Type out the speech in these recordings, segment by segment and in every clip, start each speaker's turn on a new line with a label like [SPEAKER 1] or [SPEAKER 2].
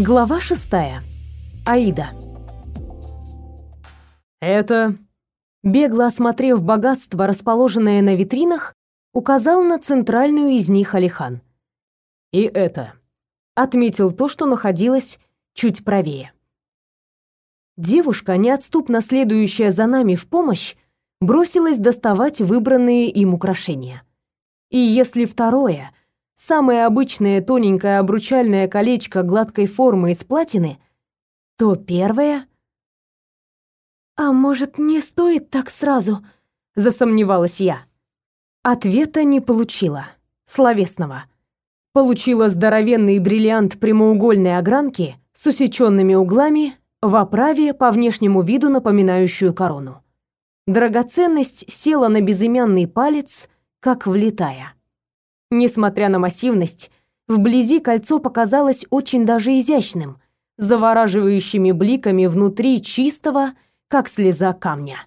[SPEAKER 1] Глава шестая. Аида.
[SPEAKER 2] Это,
[SPEAKER 1] бегло осмотрев богатство, расположенное на витринах, указал на центральную из них Алихан.
[SPEAKER 2] И это,
[SPEAKER 1] отметил то, что находилось чуть правее. Девушка, неотступно следующая за нами в помощь, бросилась доставать выбранные им украшения. И если второе, самое обычное тоненькое обручальное колечко гладкой формы из платины, то первое... «А может, не стоит так сразу?» — засомневалась я. Ответа не получила. Словесного. Получила здоровенный бриллиант прямоугольной огранки с усеченными углами в оправе по внешнему виду напоминающую корону. Драгоценность села на безымянный палец, как влитая. Несмотря на массивность, вблизи кольцо показалось очень даже изящным, завораживающими бликами внутри чистого, как слеза камня.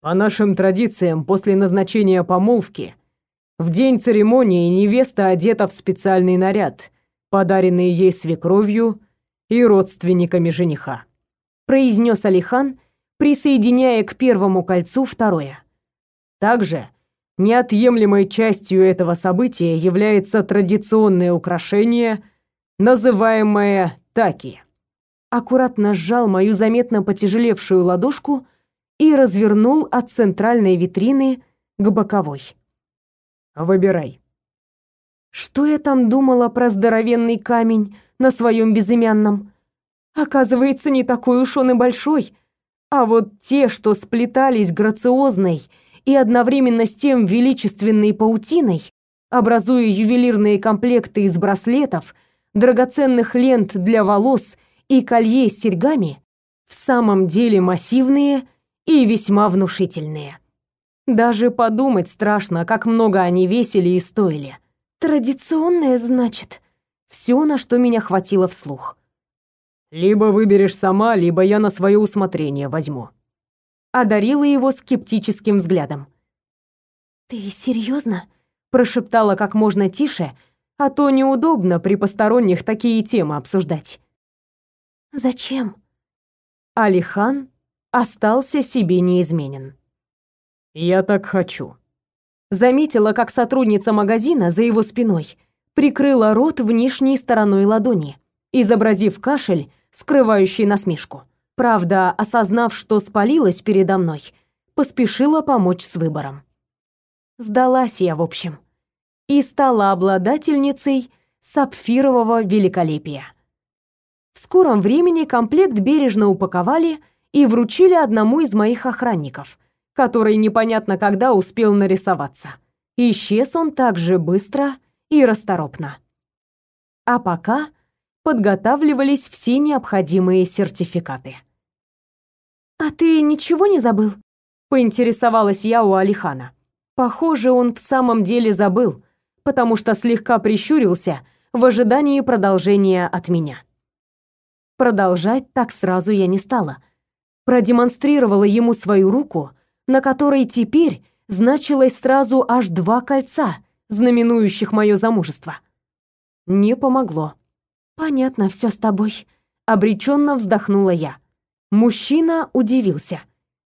[SPEAKER 2] По нашим традициям, после назначения помолвки, в день церемонии невеста одета в специальный наряд, подаренный ей свекровью и родственниками жениха,
[SPEAKER 1] произнес Алихан, присоединяя к первому кольцу второе.
[SPEAKER 2] Также неотъемлемой частью этого события является традиционное украшение, называемое таки.
[SPEAKER 1] Аккуратно сжал мою заметно потяжелевшую ладошку и развернул от центральной витрины к боковой.
[SPEAKER 2] Выбирай.
[SPEAKER 1] Что я там думала про здоровенный камень на своем безымянном? Оказывается, не такой уж он и большой. А вот те, что сплетались грациозной и одновременно с тем величественной паутиной, образуя ювелирные комплекты из браслетов, драгоценных лент для волос и колье с серьгами, в самом деле массивные и весьма внушительные. Даже подумать страшно, как много они весили и стоили. Традиционное, значит, все, на что меня хватило вслух.
[SPEAKER 2] Либо выберешь сама, либо я на свое усмотрение возьму.
[SPEAKER 1] Одарила его скептическим взглядом. Ты серьезно? прошептала как можно тише, а то неудобно при посторонних такие темы обсуждать. Зачем? Алихан остался себе неизменен.
[SPEAKER 2] «Я так хочу».
[SPEAKER 1] Заметила, как сотрудница магазина за его спиной прикрыла рот внешней стороной ладони, изобразив кашель, скрывающий насмешку. Правда, осознав, что спалилась передо мной, поспешила помочь с выбором. Сдалась я, в общем, и стала обладательницей сапфирового великолепия. В скором времени комплект бережно упаковали и вручили одному из моих охранников, который непонятно когда успел нарисоваться. Исчез он так же быстро и расторопно. А пока подготавливались все необходимые сертификаты. «А ты ничего не забыл?» — поинтересовалась я у Алихана. Похоже, он в самом деле забыл, потому что слегка прищурился в ожидании продолжения от меня. Продолжать так сразу я не стала — продемонстрировала ему свою руку, на которой теперь значилось сразу аж два кольца, знаменующих мое замужество. Не помогло. Понятно все с тобой, обреченно вздохнула я. Мужчина удивился.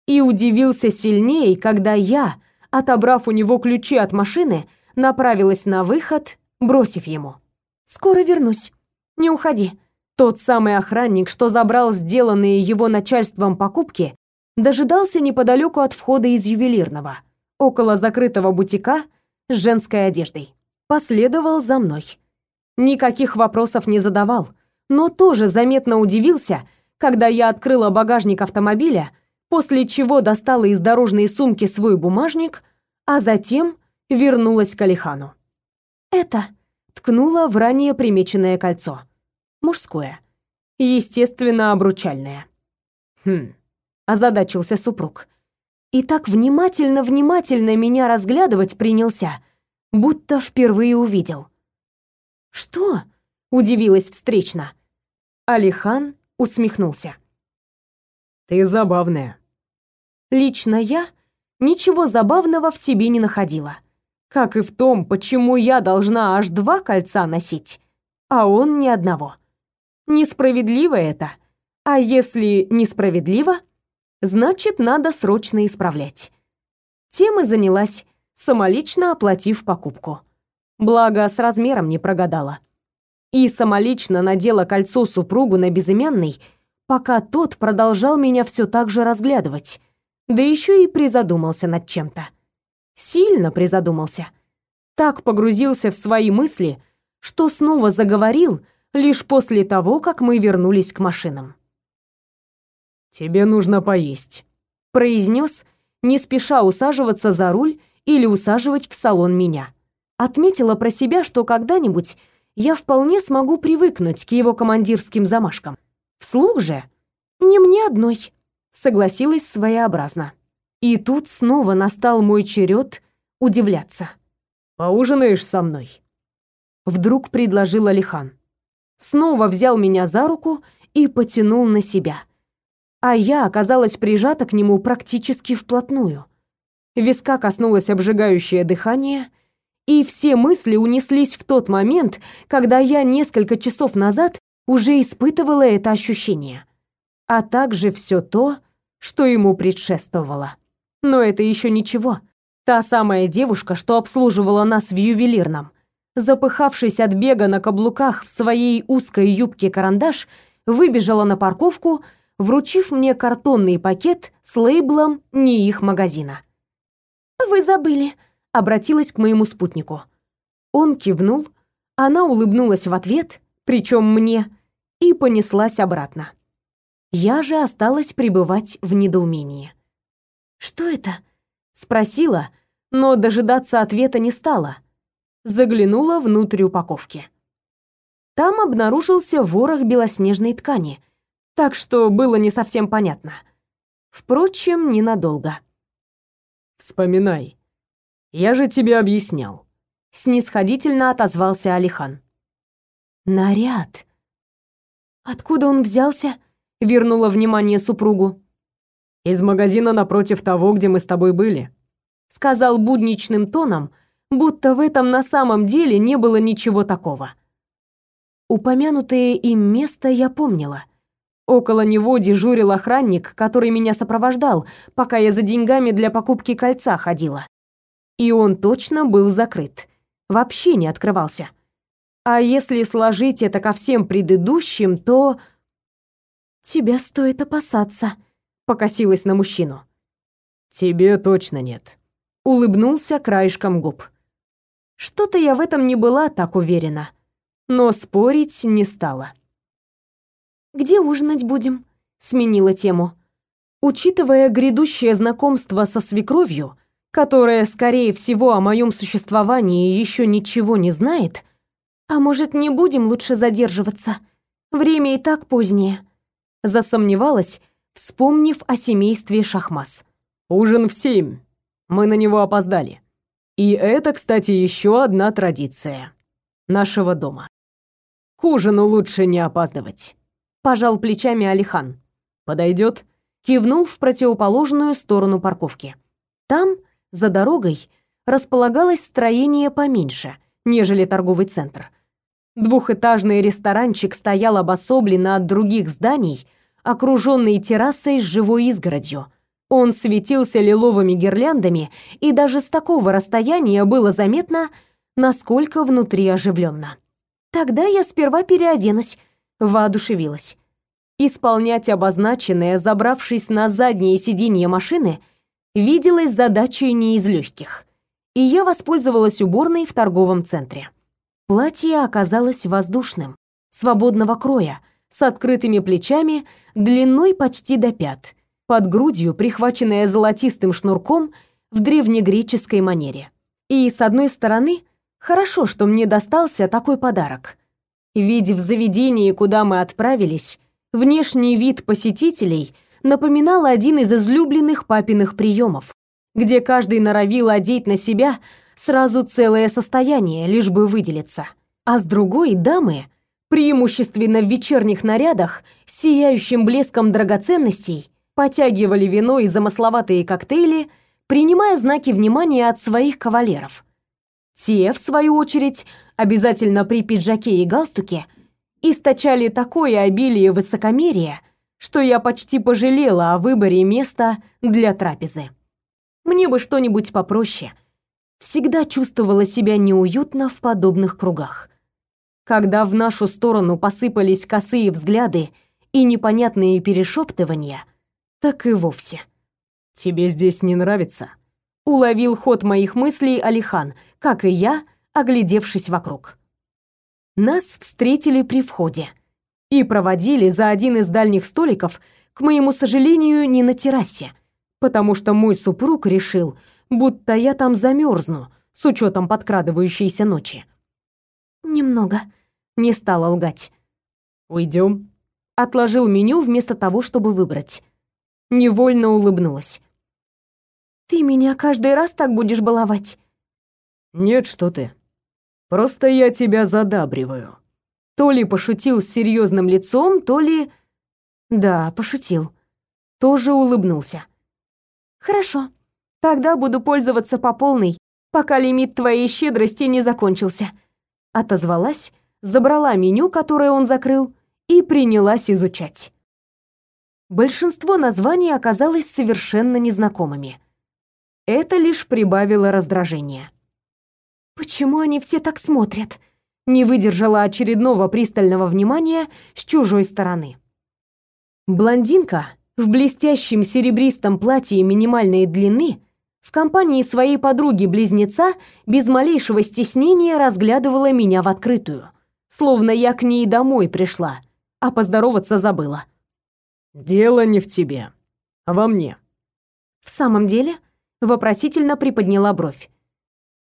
[SPEAKER 1] И удивился сильнее, когда я, отобрав у него ключи от машины, направилась на выход, бросив ему: "Скоро вернусь. Не уходи". Тот самый охранник, что забрал сделанные его начальством покупки, дожидался неподалеку от входа из ювелирного, около закрытого бутика с женской одеждой. Последовал за мной. Никаких вопросов не задавал, но тоже заметно удивился, когда я открыла багажник автомобиля, после чего достала из дорожной сумки свой бумажник, а затем вернулась к Алихану. «Это...» — ткнула в ранее примеченное кольцо — мужское. Естественно, обручальное. Хм, озадачился супруг. И так внимательно-внимательно меня разглядывать принялся, будто впервые увидел. «Что?» — удивилась встречно. Алихан усмехнулся.
[SPEAKER 2] «Ты забавная».
[SPEAKER 1] Лично я ничего забавного в себе не находила. Как и в том, почему я должна аж два кольца носить, а он ни одного. Несправедливо это. А если несправедливо, значит, надо срочно исправлять. Тем и занялась, самолично оплатив покупку. Благо, с размером не прогадала. И самолично надела кольцо супругу на безымянный, пока тот продолжал меня все так же разглядывать, да еще и призадумался над чем-то. Сильно призадумался. Так погрузился в свои мысли, что снова заговорил лишь после того, как мы вернулись к машинам.
[SPEAKER 2] «Тебе нужно поесть», —
[SPEAKER 1] произнес, не спеша усаживаться за руль или усаживать в салон меня. Отметила про себя, что когда-нибудь я вполне смогу привыкнуть к его командирским замашкам. Вслух же не мне одной, согласилась своеобразно. И тут снова настал мой черед удивляться.
[SPEAKER 2] Поужинаешь со мной?
[SPEAKER 1] Вдруг предложил Алихан. Снова взял меня за руку и потянул на себя. А я оказалась прижата к нему практически вплотную. Виска коснулось обжигающее дыхание, и все мысли унеслись в тот момент, когда я несколько часов назад уже испытывала это ощущение, а также все то, что ему предшествовало. Но это еще ничего. Та самая девушка, что обслуживала нас в ювелирном, запыхавшись от бега на каблуках в своей узкой юбке-карандаш, выбежала на парковку, вручив мне картонный пакет с лейблом не их магазина. «Вы забыли», — обратилась к моему спутнику. Он кивнул, она улыбнулась в ответ, причем мне, и понеслась обратно. Я же осталась пребывать в недоумении. «Что это?» — спросила, но дожидаться ответа не стала. Заглянула внутрь упаковки. Там обнаружился ворох белоснежной ткани, так что было не совсем понятно. Впрочем, ненадолго.
[SPEAKER 2] «Вспоминай. Я же тебе объяснял», —
[SPEAKER 1] снисходительно отозвался Алихан. «Наряд. Откуда он взялся?» — вернула внимание супругу.
[SPEAKER 2] «Из магазина напротив того, где мы с тобой были», —
[SPEAKER 1] сказал будничным тоном, будто в этом на самом деле не было ничего такого. Упомянутое им место я помнила. Около него дежурил охранник, который меня сопровождал, пока я за деньгами для покупки кольца ходила. И он точно был закрыт. Вообще не открывался. А если сложить это ко всем предыдущим, то... «Тебя стоит опасаться», — покосилась на мужчину.
[SPEAKER 2] «Тебе точно нет», — улыбнулся краешком губ.
[SPEAKER 1] Что-то я в этом не была так уверена, но спорить не стала. «Где ужинать будем?» — сменила тему. Учитывая грядущее знакомство со свекровью, которая, скорее всего, о моем существовании еще ничего не знает, а может, не будем лучше задерживаться? Время и так позднее. Засомневалась, вспомнив о семействе Шахмас.
[SPEAKER 2] Ужин в семь. Мы на него опоздали. И это, кстати, еще одна традиция нашего дома. К ужину лучше не опаздывать.
[SPEAKER 1] Пожал плечами Алихан.
[SPEAKER 2] Подойдет?
[SPEAKER 1] Кивнул в противоположную сторону парковки. Там, за дорогой, располагалось строение поменьше, нежели торговый центр. Двухэтажный ресторанчик стоял обособленно от других зданий, окруженный террасой с живой изгородью. Он светился лиловыми гирляндами, и даже с такого расстояния было заметно, насколько внутри оживленно. Тогда я сперва переоденусь, воодушевилась. Исполнять обозначенное, забравшись на заднее сиденье машины, виделась задачей не из легких. И я воспользовалась уборной в торговом центре. Платье оказалось воздушным, свободного кроя, с открытыми плечами, длиной почти до пят, под грудью прихваченное золотистым шнурком в древнегреческой манере. И с одной стороны, хорошо, что мне достался такой подарок. Ведь в заведении, куда мы отправились, внешний вид посетителей напоминал один из излюбленных папиных приемов, где каждый норовил одеть на себя сразу целое состояние, лишь бы выделиться. А с другой дамы, преимущественно в вечерних нарядах, с сияющим блеском драгоценностей, потягивали вино и замысловатые коктейли, принимая знаки внимания от своих кавалеров. Те, в свою очередь, обязательно при пиджаке и галстуке, источали такое обилие высокомерия, что я почти пожалела о выборе места для трапезы. Мне бы что-нибудь попроще. Всегда чувствовала себя неуютно в подобных кругах. Когда в нашу сторону посыпались косые взгляды и непонятные перешептывания, так и вовсе.
[SPEAKER 2] «Тебе здесь не нравится?»
[SPEAKER 1] Уловил ход моих мыслей Алихан, как и я, оглядевшись вокруг. Нас встретили при входе и проводили за один из дальних столиков, к моему сожалению, не на террасе, потому что мой супруг решил, будто я там замерзну с учетом подкрадывающейся ночи. Немного, не стала лгать.
[SPEAKER 2] Уйдем.
[SPEAKER 1] Отложил меню вместо того, чтобы выбрать. Невольно улыбнулась. Ты меня каждый раз так будешь баловать?
[SPEAKER 2] Нет, что ты. Просто я тебя задабриваю.
[SPEAKER 1] То ли пошутил с серьезным лицом, то ли... Да, пошутил. Тоже улыбнулся. Хорошо. Тогда буду пользоваться по полной, пока лимит твоей щедрости не закончился. Отозвалась, забрала меню, которое он закрыл, и принялась изучать. Большинство названий оказалось совершенно незнакомыми. Это лишь прибавило раздражения. Почему они все так смотрят? Не выдержала очередного пристального внимания с чужой стороны. Блондинка в блестящем серебристом платье минимальной длины в компании своей подруги-близнеца без малейшего стеснения разглядывала меня в открытую, словно я к ней домой пришла, а поздороваться забыла.
[SPEAKER 2] «Дело не в тебе, а во мне».
[SPEAKER 1] «В самом деле?» — вопросительно приподняла бровь.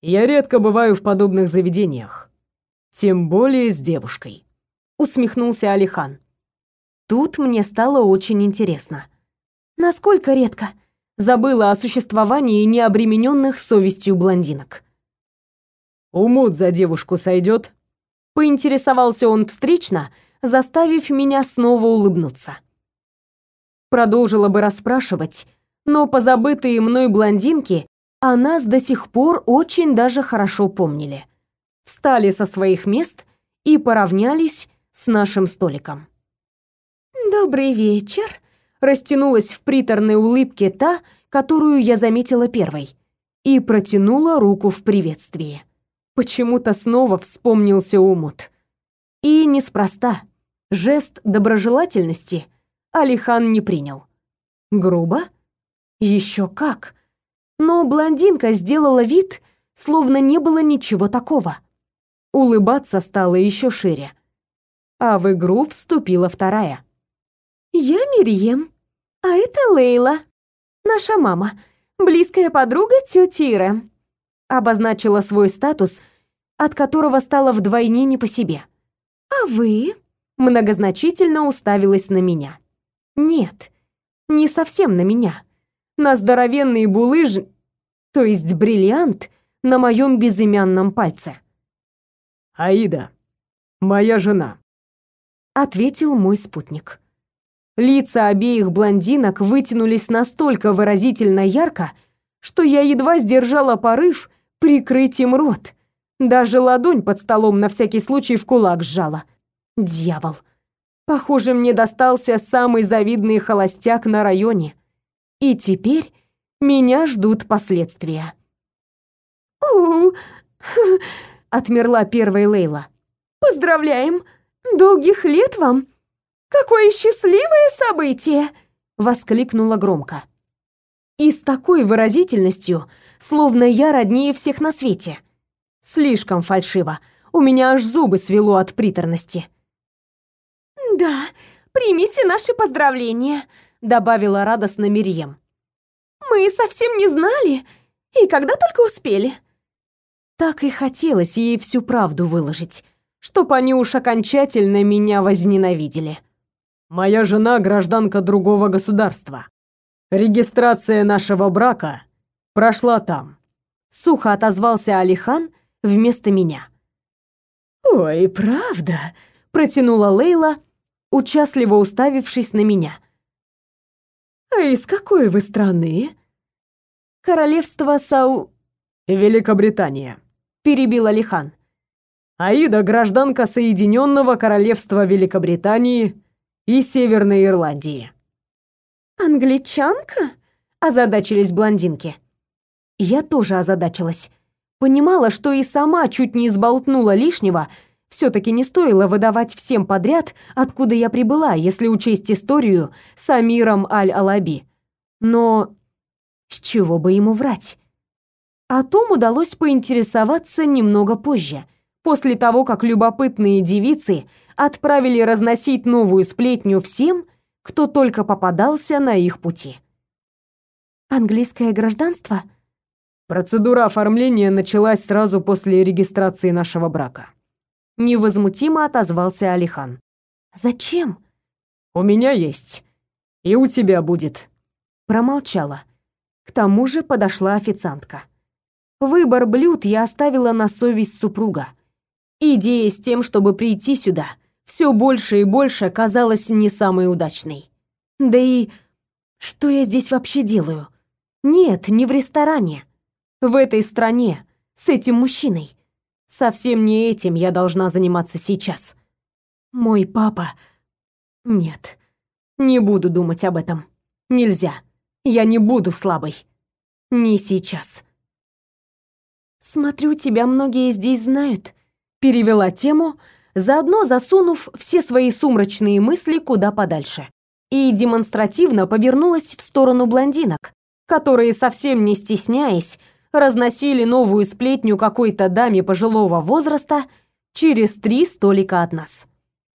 [SPEAKER 2] Я редко бываю в подобных заведениях, тем более с девушкой,
[SPEAKER 1] усмехнулся Алихан. Тут мне стало очень интересно. Насколько редко забыла о существовании необремененных совестью блондинок.
[SPEAKER 2] Умут за девушку сойдет?
[SPEAKER 1] Поинтересовался он встречно, заставив меня снова улыбнуться. Продолжила бы расспрашивать, но позабытые мной блондинки о нас до сих пор очень даже хорошо помнили. Встали со своих мест и поравнялись с нашим столиком. «Добрый вечер», — растянулась в приторной улыбке та, которую я заметила первой, и протянула руку в приветствии. Почему-то снова вспомнился умут. И неспроста. Жест доброжелательности Алихан не принял. Грубо? Еще как но блондинка сделала вид, словно не было ничего такого. Улыбаться стало еще шире. А в игру вступила вторая. «Я Мирьем, а это Лейла, наша мама, близкая подруга тети Иры», обозначила свой статус, от которого стало вдвойне не по себе. «А вы?» многозначительно уставилась на меня. «Нет, не совсем на меня» на здоровенный булыж, то есть бриллиант, на моем безымянном пальце.
[SPEAKER 2] «Аида, моя жена», —
[SPEAKER 1] ответил мой спутник. Лица обеих блондинок вытянулись настолько выразительно ярко, что я едва сдержала порыв прикрыть им рот. Даже ладонь под столом на всякий случай в кулак сжала. Дьявол. Похоже, мне достался самый завидный холостяк на районе. И теперь меня ждут последствия. у отмерла первая Лейла. «Поздравляем! Долгих лет вам! Какое счастливое событие!» Воскликнула громко. И с такой выразительностью, словно я роднее всех на свете. Слишком фальшиво. У меня аж зубы свело от приторности. «Да, примите наши поздравления», добавила радостно Мирьем. Мы совсем не знали, и когда только успели. Так и хотелось ей всю правду выложить, чтоб они уж окончательно меня возненавидели.
[SPEAKER 2] Моя жена гражданка другого государства. Регистрация нашего брака прошла там.
[SPEAKER 1] Сухо отозвался Алихан вместо меня. Ой, правда, протянула Лейла, участливо уставившись на меня. «А из какой вы страны?» «Королевство Сау...»
[SPEAKER 2] «Великобритания», —
[SPEAKER 1] перебил Алихан.
[SPEAKER 2] Аида – гражданка Соединенного Королевства Великобритании и Северной Ирландии.
[SPEAKER 1] «Англичанка?» – озадачились блондинки. Я тоже озадачилась. Понимала, что и сама чуть не сболтнула лишнего, все таки не стоило выдавать всем подряд, откуда я прибыла, если учесть историю с Амиром Аль-Алаби. Но с чего бы ему врать? О том удалось поинтересоваться немного позже, после того, как любопытные девицы отправили разносить новую сплетню всем, кто только попадался на их пути. «Английское гражданство?»
[SPEAKER 2] Процедура оформления началась сразу после регистрации нашего брака.
[SPEAKER 1] Невозмутимо отозвался Алихан. «Зачем?»
[SPEAKER 2] «У меня есть. И у тебя будет».
[SPEAKER 1] Промолчала. К тому же подошла официантка. Выбор блюд я оставила на совесть супруга. Идея с тем, чтобы прийти сюда, все больше и больше казалась не самой удачной. Да и что я здесь вообще делаю? Нет, не в ресторане. В этой стране, с этим мужчиной. Совсем не этим я должна заниматься сейчас. Мой папа... Нет, не буду думать об этом. Нельзя. Я не буду слабой. Не сейчас. Смотрю, тебя многие здесь знают. Перевела тему, заодно засунув все свои сумрачные мысли куда подальше. И демонстративно повернулась в сторону блондинок, которые, совсем не стесняясь, разносили новую сплетню какой-то даме пожилого возраста через три столика от нас.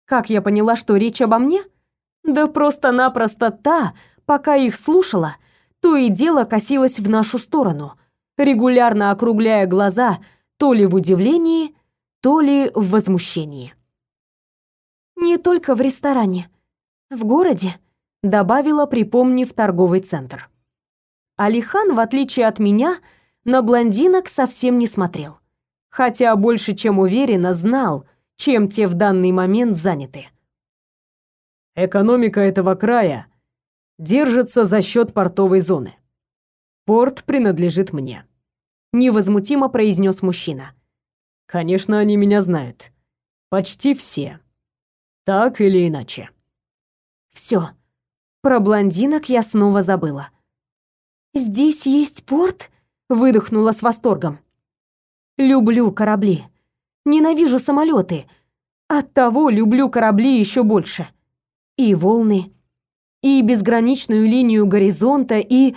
[SPEAKER 1] Как я поняла, что речь обо мне? Да просто-напросто та, пока их слушала, то и дело косилась в нашу сторону, регулярно округляя глаза то ли в удивлении, то ли в возмущении. Не только в ресторане. В городе, добавила, припомнив торговый центр. Алихан, в отличие от меня, на блондинок совсем не смотрел. Хотя больше чем уверенно знал, чем те в данный момент заняты.
[SPEAKER 2] Экономика этого края держится за счет портовой зоны. Порт принадлежит мне,
[SPEAKER 1] невозмутимо произнес мужчина.
[SPEAKER 2] Конечно, они меня знают. Почти все. Так или иначе.
[SPEAKER 1] Все. Про блондинок я снова забыла. Здесь есть порт? выдохнула с восторгом. Люблю корабли. Ненавижу самолеты. Оттого люблю корабли еще больше. И волны, и безграничную линию горизонта, и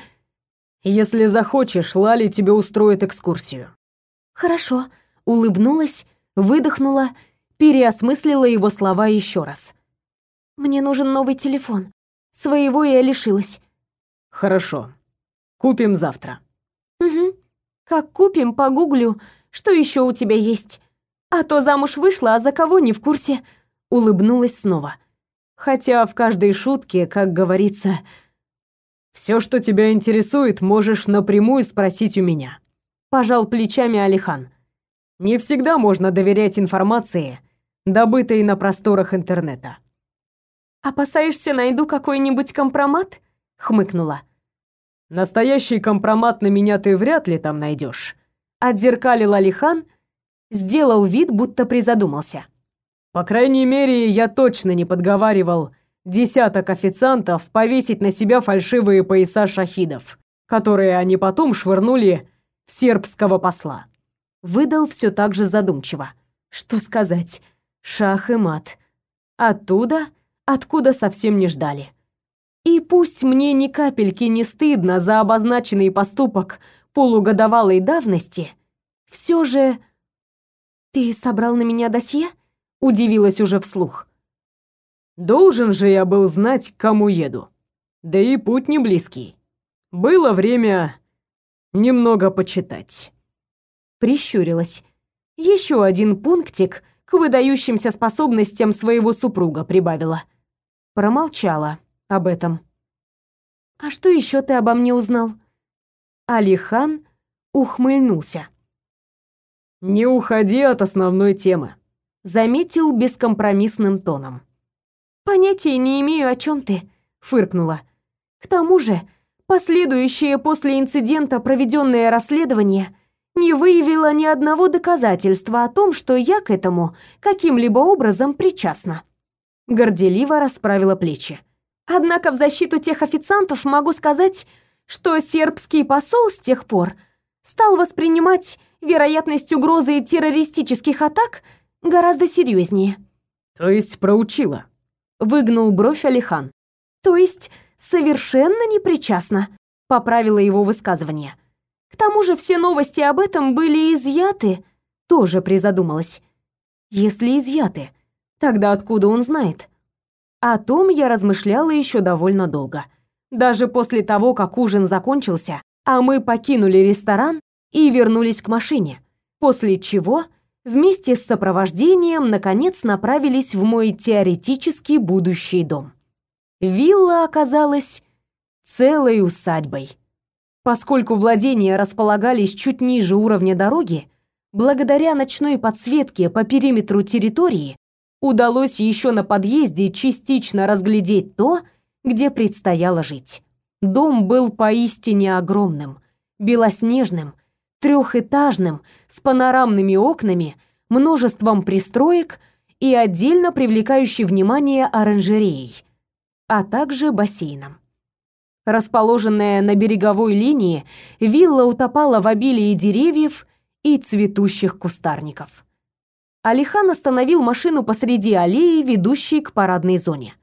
[SPEAKER 2] если захочешь, Лали тебе устроит экскурсию.
[SPEAKER 1] Хорошо, улыбнулась, выдохнула, переосмыслила его слова еще раз. Мне нужен новый телефон. Своего я лишилась.
[SPEAKER 2] Хорошо. Купим завтра.
[SPEAKER 1] Угу. Как купим, погуглю, что еще у тебя есть. А то замуж вышла, а за кого не в курсе. Улыбнулась снова. Хотя в каждой шутке, как говорится,
[SPEAKER 2] все, что тебя интересует, можешь напрямую спросить у меня. Пожал плечами Алихан. Не всегда можно доверять информации, добытой на просторах интернета.
[SPEAKER 1] Опасаешься, найду какой-нибудь компромат? хмыкнула.
[SPEAKER 2] Настоящий компромат на меня ты вряд ли там найдешь.
[SPEAKER 1] Отзеркалил Алихан, сделал вид, будто призадумался.
[SPEAKER 2] По крайней мере, я точно не подговаривал десяток официантов повесить на себя фальшивые пояса шахидов, которые они потом швырнули в сербского посла.
[SPEAKER 1] Выдал все так же задумчиво. Что сказать? Шах и мат. Оттуда, откуда совсем не ждали. И пусть мне ни капельки не стыдно за обозначенный поступок полугодовалой давности, все же... «Ты собрал на меня досье?» — удивилась уже вслух.
[SPEAKER 2] «Должен же я был знать, к кому еду. Да и путь не близкий. Было время немного почитать».
[SPEAKER 1] Прищурилась. Еще один пунктик к выдающимся способностям своего супруга прибавила. Промолчала об этом. А что еще ты обо мне узнал? Алихан ухмыльнулся.
[SPEAKER 2] Не уходи от основной темы,
[SPEAKER 1] заметил бескомпромиссным тоном. Понятия не имею, о чем ты, фыркнула. К тому же, последующее после инцидента проведенное расследование не выявила ни одного доказательства о том, что я к этому каким-либо образом причастна. Горделиво расправила плечи. Однако в защиту тех официантов могу сказать, что сербский посол с тех пор стал воспринимать вероятность угрозы террористических атак гораздо серьезнее.
[SPEAKER 2] То есть проучила?
[SPEAKER 1] Выгнул бровь Алихан. То есть совершенно не причастна, поправила его высказывание. К тому же все новости об этом были изъяты, тоже призадумалась. Если изъяты, тогда откуда он знает? О том я размышляла еще довольно долго. Даже после того, как ужин закончился, а мы покинули ресторан и вернулись к машине, после чего вместе с сопровождением наконец направились в мой теоретически будущий дом. Вилла оказалась целой усадьбой. Поскольку владения располагались чуть ниже уровня дороги, благодаря ночной подсветке по периметру территории удалось еще на подъезде частично разглядеть то, где предстояло жить. Дом был поистине огромным, белоснежным, трехэтажным, с панорамными окнами, множеством пристроек и отдельно привлекающей внимание оранжереей, а также бассейном. Расположенная на береговой линии, вилла утопала в обилии деревьев и цветущих кустарников. Алихан остановил машину посреди аллеи, ведущей к парадной зоне.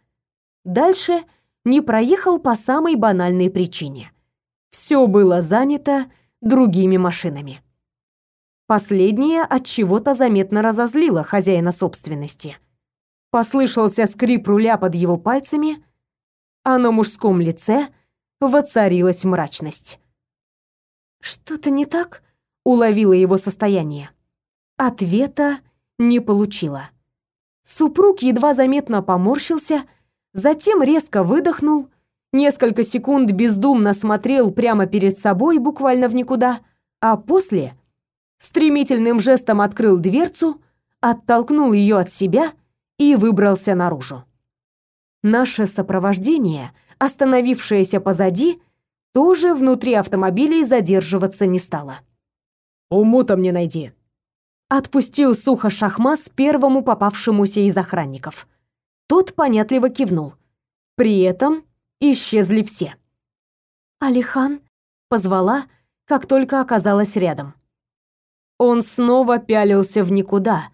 [SPEAKER 1] Дальше не проехал по самой банальной причине. Все было занято другими машинами. Последнее от чего-то заметно разозлило хозяина собственности. Послышался скрип руля под его пальцами, а на мужском лице – воцарилась мрачность. «Что-то не так?» — уловила его состояние. Ответа не получила. Супруг едва заметно поморщился, затем резко выдохнул, несколько секунд бездумно смотрел прямо перед собой, буквально в никуда, а после стремительным жестом открыл дверцу, оттолкнул ее от себя и выбрался наружу. Наше сопровождение — остановившаяся позади, тоже внутри автомобилей задерживаться не стала.
[SPEAKER 2] «Уму-то мне найди!»
[SPEAKER 1] Отпустил сухо Шахмас первому попавшемуся из охранников. Тот понятливо кивнул. При этом исчезли все. «Алихан?» — позвала, как только оказалась рядом. Он снова пялился в никуда,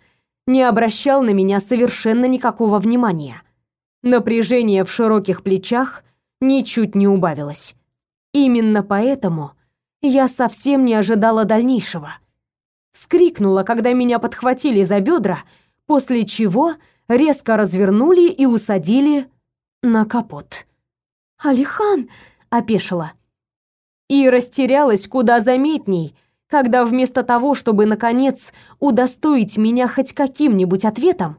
[SPEAKER 1] не обращал на меня совершенно никакого внимания. Напряжение в широких плечах ничуть не убавилось. Именно поэтому я совсем не ожидала дальнейшего. Вскрикнула, когда меня подхватили за бедра, после чего резко развернули и усадили на капот. «Алихан!» — опешила. И растерялась куда заметней, когда вместо того, чтобы, наконец, удостоить меня хоть каким-нибудь ответом,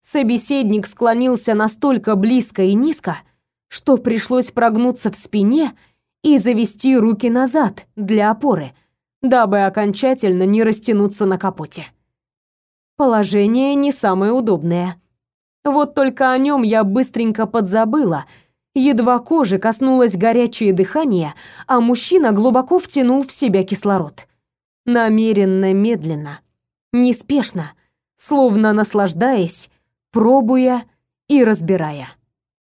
[SPEAKER 1] собеседник склонился настолько близко и низко, что пришлось прогнуться в спине и завести руки назад для опоры, дабы окончательно не растянуться на капоте. Положение не самое удобное. Вот только о нем я быстренько подзабыла. Едва кожи коснулось горячее дыхание, а мужчина глубоко втянул в себя кислород. Намеренно медленно, неспешно, словно наслаждаясь, пробуя и разбирая.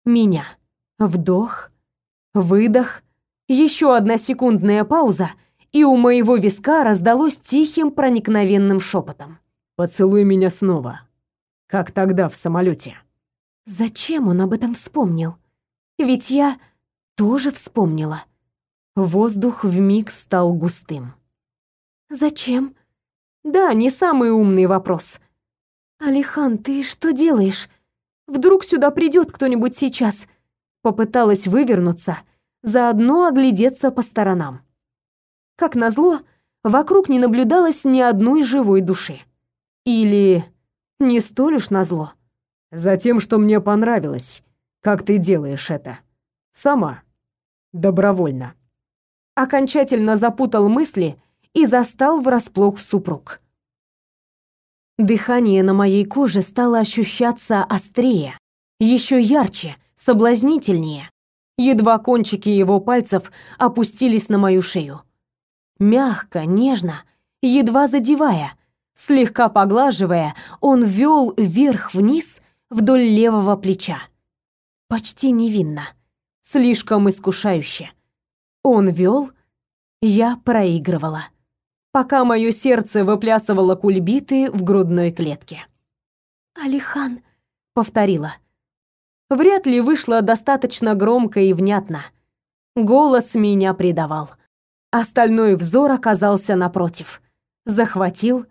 [SPEAKER 1] Меня. Вдох, выдох, еще одна секундная пауза, и у моего виска раздалось тихим проникновенным шепотом.
[SPEAKER 2] «Поцелуй меня снова, как тогда в самолете».
[SPEAKER 1] Зачем он об этом вспомнил? Ведь я тоже вспомнила. Воздух вмиг стал густым. Зачем? Да, не самый умный вопрос. Алихан, ты что делаешь? Вдруг сюда придет кто-нибудь сейчас? Попыталась вывернуться, заодно оглядеться по сторонам. Как назло, вокруг не наблюдалось ни одной живой души. Или не столь уж назло.
[SPEAKER 2] Затем, что мне понравилось, как ты делаешь это. Сама. Добровольно.
[SPEAKER 1] Окончательно запутал мысли и застал врасплох супруг. Дыхание на моей коже стало ощущаться острее, еще ярче, соблазнительнее. Едва кончики его пальцев опустились на мою шею. Мягко, нежно, едва задевая. Слегка поглаживая, он вел вверх-вниз вдоль левого плеча. Почти невинно, слишком искушающе. Он вел, я проигрывала, пока мое сердце выплясывало кульбиты в грудной клетке. «Алихан», — повторила. Вряд ли вышло достаточно громко и внятно. Голос меня предавал. Остальной взор оказался напротив. Захватил,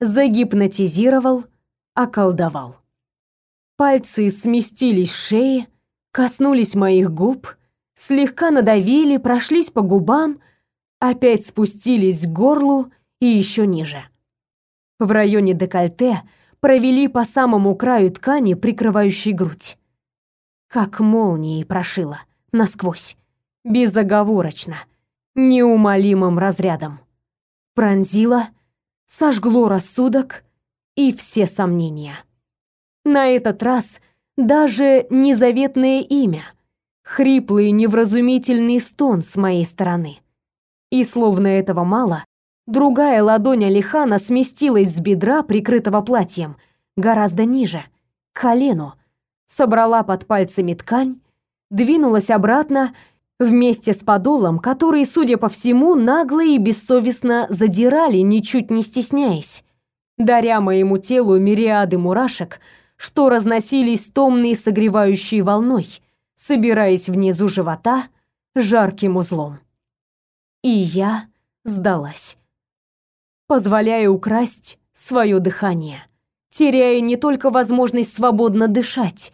[SPEAKER 1] загипнотизировал, околдовал. Пальцы сместились с шеи, коснулись моих губ, слегка надавили, прошлись по губам, опять спустились к горлу и еще ниже. В районе декольте провели по самому краю ткани, прикрывающей грудь. Как молнией прошила насквозь, безоговорочно, неумолимым разрядом. Пронзила, сожгло рассудок и все сомнения. На этот раз даже незаветное имя, хриплый невразумительный стон с моей стороны. И словно этого мало, другая ладонь Алихана сместилась с бедра, прикрытого платьем, гораздо ниже, к колену, собрала под пальцами ткань, двинулась обратно вместе с подолом, который, судя по всему, нагло и бессовестно задирали, ничуть не стесняясь, даря моему телу мириады мурашек, что разносились томной согревающей волной, собираясь внизу живота жарким узлом. И я сдалась, позволяя украсть свое дыхание, теряя не только возможность свободно дышать,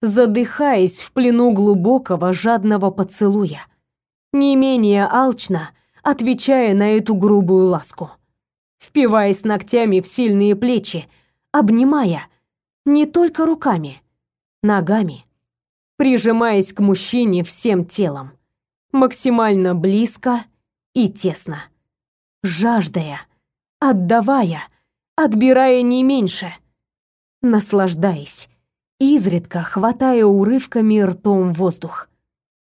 [SPEAKER 1] задыхаясь в плену глубокого жадного поцелуя, не менее алчно отвечая на эту грубую ласку, впиваясь ногтями в сильные плечи, обнимая не только руками, ногами, прижимаясь к мужчине всем телом, максимально близко и тесно, жаждая, отдавая, отбирая не меньше, наслаждаясь, изредка хватая урывками ртом воздух,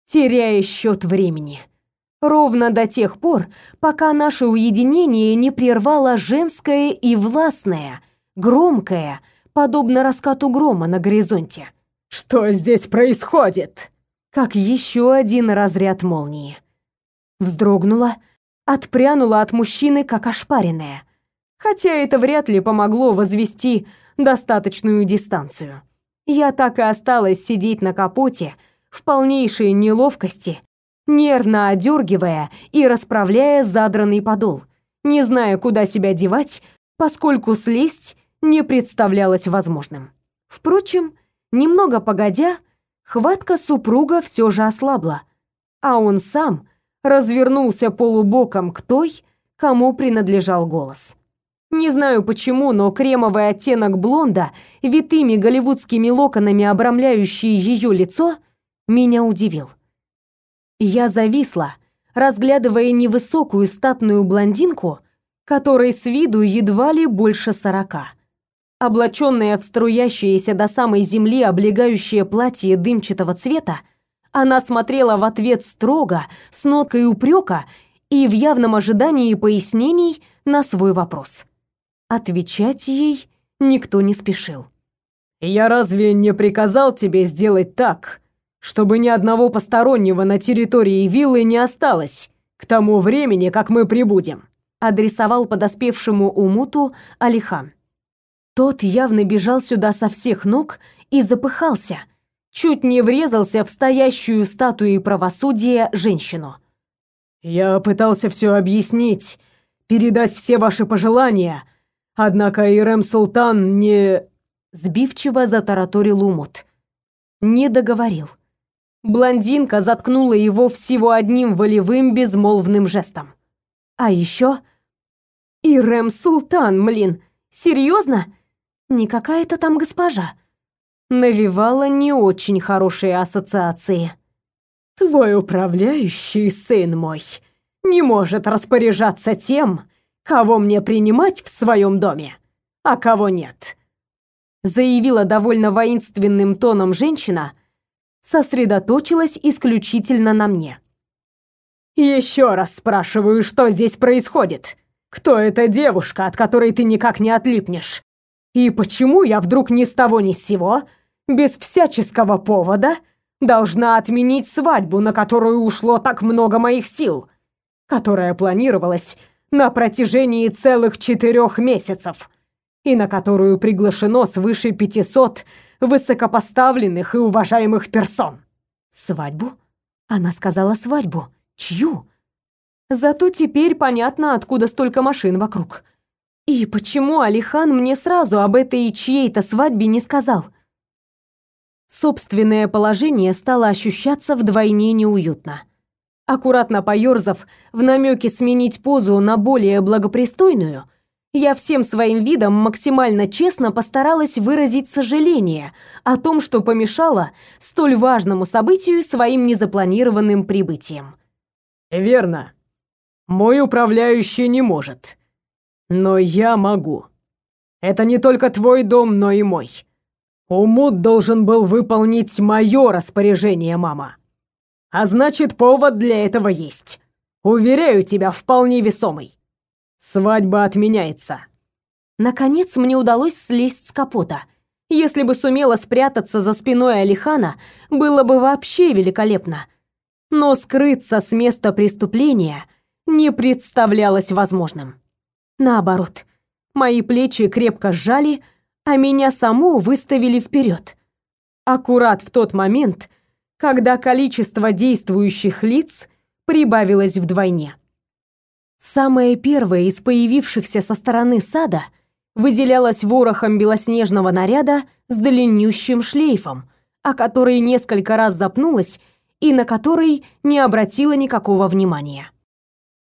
[SPEAKER 1] теряя счет времени. Ровно до тех пор, пока наше уединение не прервало женское и властное, громкое, подобно раскату грома на горизонте.
[SPEAKER 2] «Что здесь происходит?»
[SPEAKER 1] Как еще один разряд молнии. Вздрогнула, отпрянула от мужчины, как ошпаренная. Хотя это вряд ли помогло возвести достаточную дистанцию я так и осталась сидеть на капоте в полнейшей неловкости, нервно одергивая и расправляя задранный подол, не зная, куда себя девать, поскольку слезть не представлялось возможным. Впрочем, немного погодя, хватка супруга все же ослабла, а он сам развернулся полубоком к той, кому принадлежал голос. Не знаю почему, но кремовый оттенок блонда, витыми голливудскими локонами обрамляющий ее лицо, меня удивил. Я зависла, разглядывая невысокую статную блондинку, которой с виду едва ли больше сорока. Облаченная в струящееся до самой земли облегающее платье дымчатого цвета, она смотрела в ответ строго, с ноткой упрека и в явном ожидании пояснений на свой вопрос. Отвечать ей никто не спешил.
[SPEAKER 2] «Я разве не приказал тебе сделать так, чтобы ни одного постороннего на территории виллы не осталось к тому времени, как мы прибудем?»
[SPEAKER 1] адресовал подоспевшему Умуту Алихан. Тот явно бежал сюда со всех ног и запыхался, чуть не врезался в стоящую статуей правосудия женщину.
[SPEAKER 2] «Я пытался все объяснить, передать все ваши пожелания», Однако Ирэм Султан не...»
[SPEAKER 1] Сбивчиво затараторил Умут. Не договорил. Блондинка заткнула его всего одним волевым безмолвным жестом. А еще... Ирэм Султан, блин, серьезно? Не какая-то там госпожа. Навевала не очень хорошие ассоциации.
[SPEAKER 2] «Твой управляющий, сын мой, не может распоряжаться тем, кого мне принимать в своем доме, а кого нет»,
[SPEAKER 1] заявила довольно воинственным тоном женщина, сосредоточилась исключительно на мне.
[SPEAKER 2] «Еще раз спрашиваю, что здесь происходит? Кто эта девушка, от которой ты никак не отлипнешь? И почему я вдруг ни с того ни с сего, без всяческого повода, должна отменить свадьбу, на которую ушло так много моих сил, которая планировалась на протяжении целых четырех месяцев и на которую приглашено свыше 500 высокопоставленных и уважаемых персон.
[SPEAKER 1] Свадьбу? Она сказала свадьбу. Чью? Зато теперь понятно, откуда столько машин вокруг. И почему Алихан мне сразу об этой чьей-то свадьбе не сказал? Собственное положение стало ощущаться вдвойне неуютно. Аккуратно поёрзав в намёке сменить позу на более благопристойную, я всем своим видом максимально честно постаралась выразить сожаление о том, что помешала столь важному событию своим незапланированным прибытием.
[SPEAKER 2] «Верно. Мой управляющий не может. Но я могу. Это не только твой дом, но и мой. Умут должен был выполнить мое распоряжение, мама. А значит, повод для этого есть. Уверяю тебя, вполне весомый. Свадьба отменяется.
[SPEAKER 1] Наконец мне удалось слезть с капота. Если бы сумела спрятаться за спиной Алихана, было бы вообще великолепно. Но скрыться с места преступления не представлялось возможным. Наоборот, мои плечи крепко сжали, а меня саму выставили вперед. Аккурат в тот момент, когда количество действующих лиц прибавилось вдвойне. Самое первое из появившихся со стороны сада выделялось ворохом белоснежного наряда с длиннющим шлейфом, о который несколько раз запнулась и на который не обратила никакого внимания.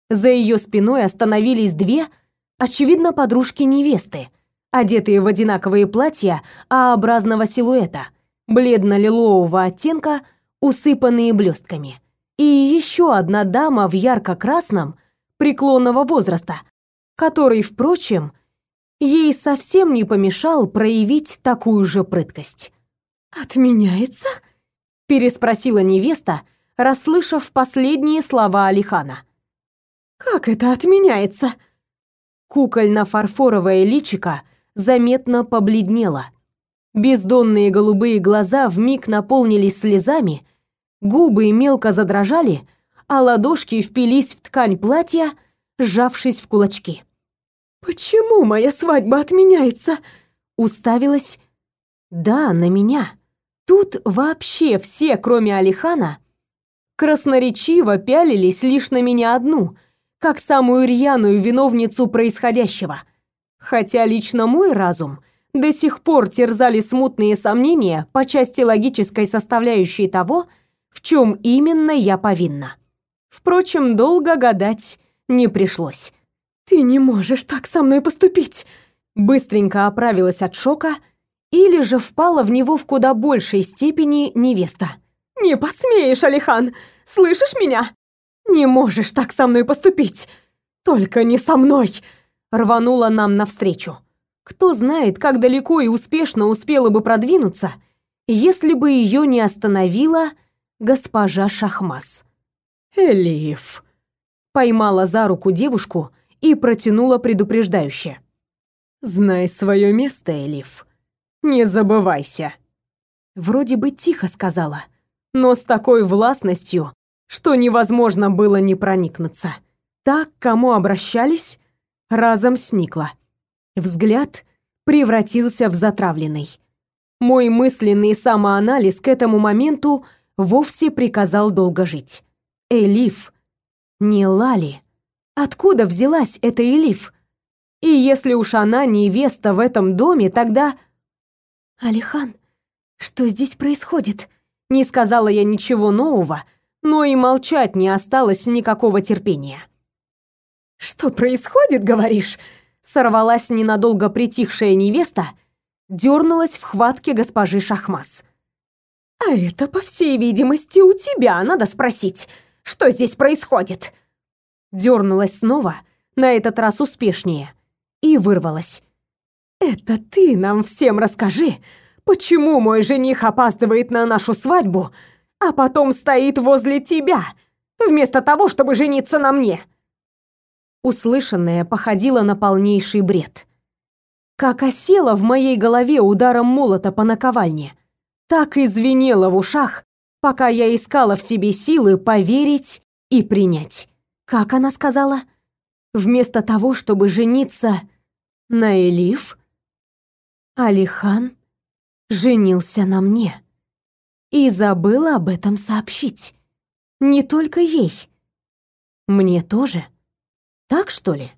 [SPEAKER 1] За ее спиной остановились две очевидно, подружки невесты, одетые в одинаковые платья А-образного силуэта, бледно-лилового оттенка, усыпанные блестками. И еще одна дама в ярко-красном, преклонного возраста, который, впрочем, ей совсем не помешал проявить такую же прыткость. «Отменяется?» — переспросила невеста, расслышав последние слова Алихана. «Как это отменяется?» Кукольно-фарфоровое личико заметно побледнело. Бездонные голубые глаза вмиг наполнились слезами, губы мелко задрожали, а ладошки впились в ткань платья, сжавшись в кулачки. «Почему моя свадьба отменяется?» Уставилась. «Да, на меня. Тут вообще все, кроме Алихана, красноречиво пялились лишь на меня одну, как самую рьяную виновницу происходящего. Хотя лично мой разум до сих пор терзали смутные сомнения по части логической составляющей того, в чем именно я повинна. Впрочем, долго гадать не пришлось. «Ты не можешь так со мной поступить!» Быстренько оправилась от шока или же впала в него в куда большей степени невеста. «Не посмеешь, Алихан! Слышишь меня? Не можешь так со мной поступить! Только не со мной!» Рванула нам навстречу. Кто знает, как далеко и успешно успела бы продвинуться, если бы ее не остановила госпожа Шахмас.
[SPEAKER 2] «Элиф!» Поймала за руку девушку и протянула предупреждающе. «Знай свое место, Элиф. Не забывайся».
[SPEAKER 1] Вроде бы тихо сказала, но с такой властностью, что невозможно было не проникнуться. Так, кому обращались, разом сникла. Взгляд превратился в затравленный. Мой мысленный самоанализ к этому моменту вовсе приказал долго жить. Элиф. Не Лали. Откуда взялась эта Элиф? И если уж она невеста в этом доме, тогда... Алихан, что здесь происходит? Не сказала я ничего нового, но и молчать не осталось никакого терпения. «Что происходит, говоришь?» Сорвалась ненадолго притихшая невеста, дернулась в хватке госпожи Шахмас. «А это, по всей видимости, у тебя надо спросить, что здесь происходит?» Дернулась снова, на этот раз успешнее, и вырвалась. «Это ты нам всем расскажи, почему мой жених опаздывает на нашу свадьбу, а потом стоит возле тебя, вместо того, чтобы жениться на мне. Услышанное походило на полнейший бред. Как осело в моей голове ударом молота по наковальне, так и звенело в ушах, пока я искала в себе силы поверить и принять. Как она сказала? Вместо того, чтобы жениться на Элиф, Алихан женился на мне и забыл об этом сообщить. Не только ей. Мне тоже. Так что ли?